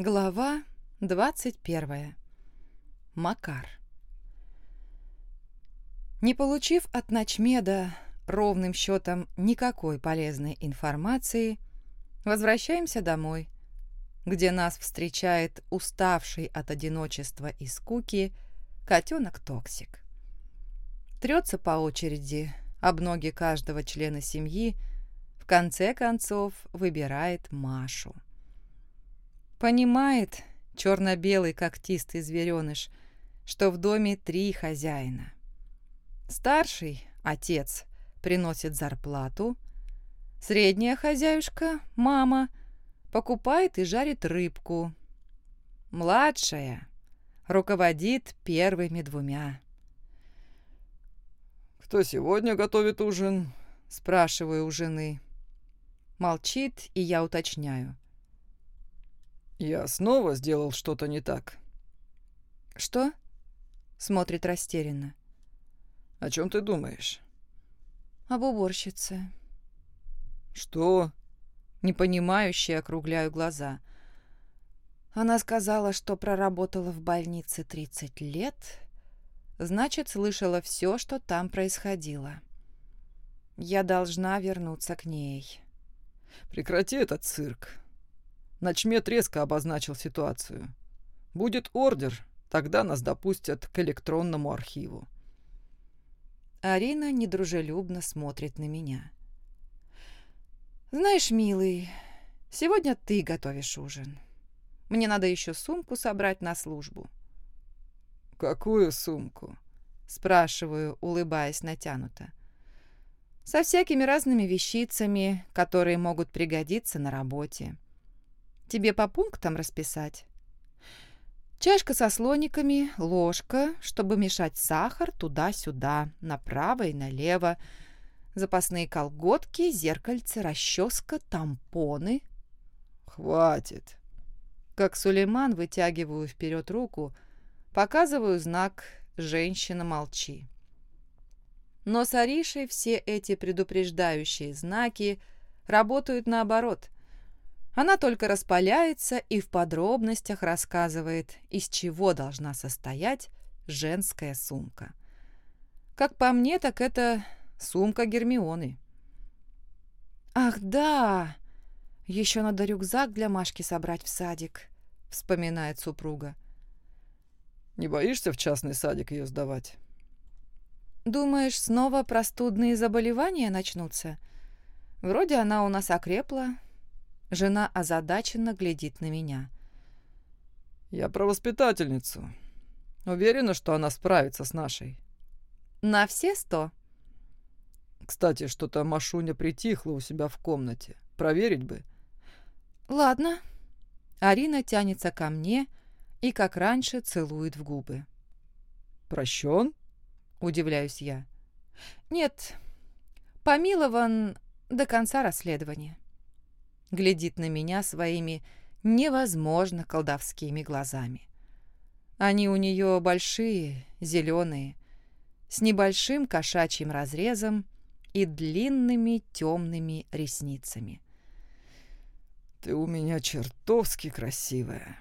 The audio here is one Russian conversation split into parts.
Глава 21. Макар. Не получив от начмеда ровным счетом никакой полезной информации, возвращаемся домой, где нас встречает уставший от одиночества и скуки котенок Токсик. Трется по очереди об ноги каждого члена семьи, в конце концов выбирает Машу. Понимает черно-белый когтистый звереныш, что в доме три хозяина. Старший, отец, приносит зарплату, средняя хозяюшка, мама, покупает и жарит рыбку. Младшая руководит первыми двумя. «Кто сегодня готовит ужин?» – спрашиваю у жены. Молчит, и я уточняю. «Я снова сделал что-то не так». «Что?» – смотрит растерянно. «О чем ты думаешь?» «Об уборщице». «Что?» Непонимающе округляю глаза. Она сказала, что проработала в больнице 30 лет значит, слышала все, что там происходило. Я должна вернуться к ней. «Прекрати этот цирк!» Начмет резко обозначил ситуацию. «Будет ордер, тогда нас допустят к электронному архиву». Арина недружелюбно смотрит на меня. «Знаешь, милый, сегодня ты готовишь ужин. Мне надо еще сумку собрать на службу. «Какую сумку?» – спрашиваю, улыбаясь натянуто. «Со всякими разными вещицами, которые могут пригодиться на работе. Тебе по пунктам расписать?» Чашка со слониками, ложка, чтобы мешать сахар туда-сюда, направо и налево, запасные колготки, зеркальце, расческа, тампоны. «Хватит!» Как Сулейман вытягиваю вперед руку – Показываю знак «Женщина, молчи». Но с Аришей все эти предупреждающие знаки работают наоборот. Она только распаляется и в подробностях рассказывает, из чего должна состоять женская сумка. Как по мне, так это сумка Гермионы. «Ах, да! Еще надо рюкзак для Машки собрать в садик», — вспоминает супруга. Не боишься в частный садик ее сдавать? Думаешь, снова простудные заболевания начнутся? Вроде она у нас окрепла. Жена озадаченно глядит на меня. Я про воспитательницу. Уверена, что она справится с нашей. На все сто? Кстати, что-то Машуня притихла у себя в комнате. Проверить бы. Ладно. Арина тянется ко мне и, как раньше, целует в губы. «Прощен?» – удивляюсь я. «Нет, помилован до конца расследования». Глядит на меня своими невозможно колдовскими глазами. Они у нее большие, зеленые, с небольшим кошачьим разрезом и длинными темными ресницами. «Ты у меня чертовски красивая»,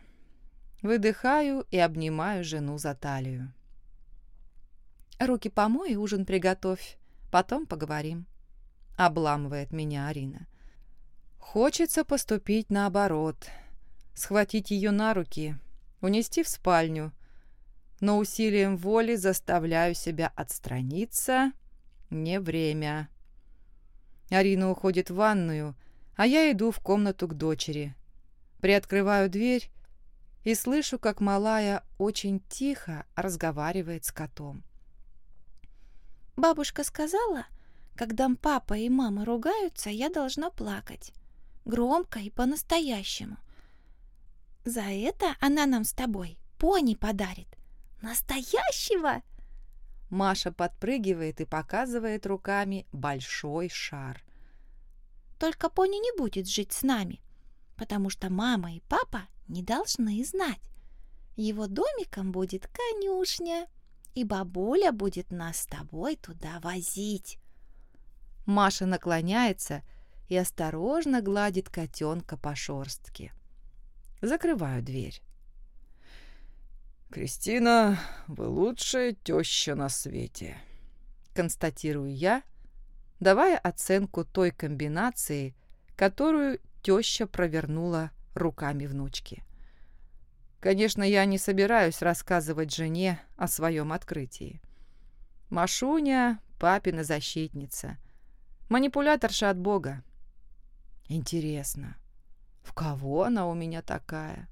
Выдыхаю и обнимаю жену за талию. «Руки помой и ужин приготовь, потом поговорим», — обламывает меня Арина. Хочется поступить наоборот, схватить ее на руки, унести в спальню, но усилием воли заставляю себя отстраниться. Не время. Арина уходит в ванную, а я иду в комнату к дочери. Приоткрываю дверь и слышу, как малая очень тихо разговаривает с котом. «Бабушка сказала, когда папа и мама ругаются, я должна плакать. Громко и по-настоящему. За это она нам с тобой пони подарит. Настоящего!» Маша подпрыгивает и показывает руками большой шар. «Только пони не будет жить с нами, потому что мама и папа не должны знать. Его домиком будет конюшня, и бабуля будет нас с тобой туда возить. Маша наклоняется и осторожно гладит котенка по шорстке. Закрываю дверь. «Кристина, вы лучшая теща на свете», — констатирую я, давая оценку той комбинации, которую теща провернула руками внучки. Конечно, я не собираюсь рассказывать жене о своем открытии. Машуня — папина защитница. Манипуляторша от Бога. Интересно, в кого она у меня такая?